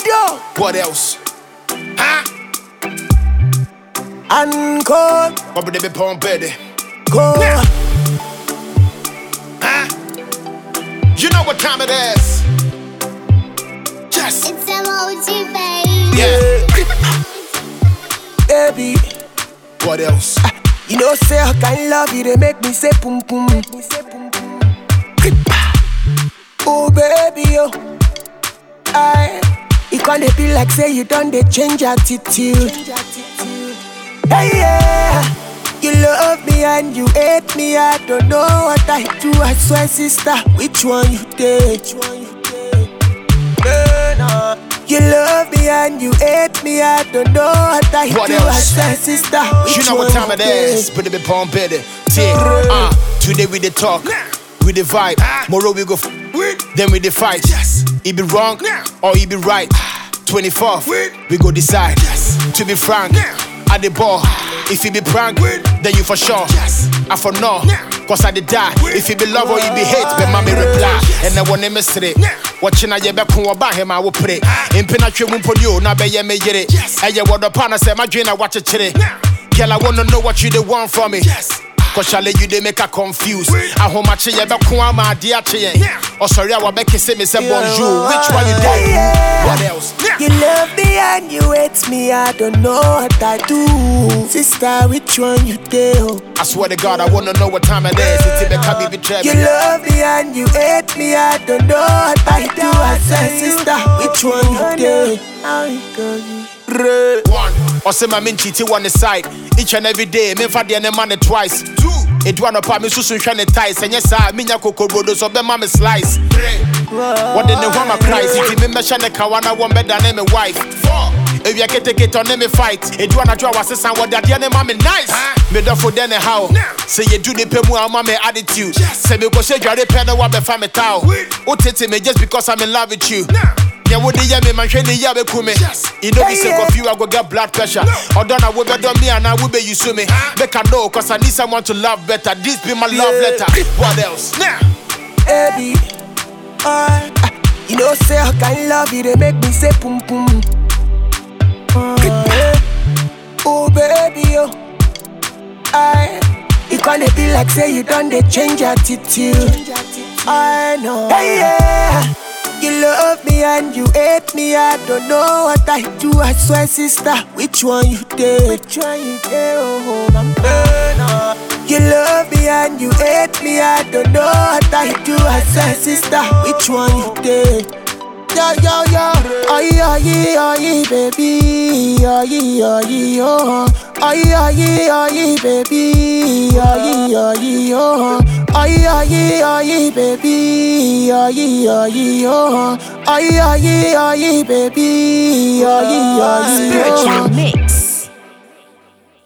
Radio. What else? Huh? Encore. What would they be pumping? Go. Yeah. Huh? You know what time it is? Yes. It's emoji, baby. Yeah. Baby. What else? Ah, you know, say I can love you, they make me say pum pum. Oh, baby, oh. I. It can't be like say you done they change attitude. Hey, yeah. You love me and you hate me. I don't know what I do. I swear, sister, which one you take? Yeah, nah. You love me and you hate me. I don't know what I What do. else? I swear, sister, which You know what time it is. you? But they be pumping. See, uh, today we the talk, we the vibe. Tomorrow we go, f- then we the fight. Yes. It be wrong or it be right. 24th, we go decide. To be frank, at the ball. If it be prank, then you for sure. I for no, cause I did die. If it be love or it be hate, then mommy reply. And I want to miss it. Watching I be cool about him, I will pray. In Pinatri you, na be me yere. And you what the partner say, my dream, I watch it chile. Girl, I wanna know what you the want from me. Cause shall you they make her confused. I how much you be cool, my dear chain. Oh, sorry, I will make you say me say bonjour. Which one you Yeah, did? yeah. What else? You love me and you hate me, I don't know what I do. Sister, which one you do? I swear to God, I wanna know what time it is. It's in the car, baby, trap. You love me and you hate me, I don't know what I do. I said, sister, which one you do? One, or say my min cheaty one side. Each and every day, me for the money twice. Two, it one up me susun shine ties. And yes, I mean ya cocoa brodo so be mommy slice. Three, the one my price? If you me the kawana one better than me wife. Four, if you get take it on me fight. It wanna draw us and what that the mommy nice. Me do for then how. Say you do the pay more mommy attitude. Say me go say you are the pen what be family towel. Oh tete me just because I'm in love with you. What the yummy man, shady yabe kume. You know, be sick of you, I go get blood pressure. Or done, I will be done me and I will be you sue me. Make I know, cause I need someone to love better. This be my love letter. What else? Now, Baby, I, you know, say I can love you, they make me say pum pum. Oh, baby, oh, I, it can't be like say you done they change attitude. I know. Hey, yeah. And you hate me. I don't know what I do. I swear, sister, which one you take? Which one you take? Oh, oh I'm done. You love me and you hate me. I don't know what I do. I swear, sister, which one you take? Yo, yo, yo, aye, aye, aye, baby, aye, aye, oh, aye, aye, aye, baby, aye, aye, oh, aye, aye, aye, baby, aye, aye, oh, aye, aye, aye, baby, aye, aye, oh. Spiritual mix.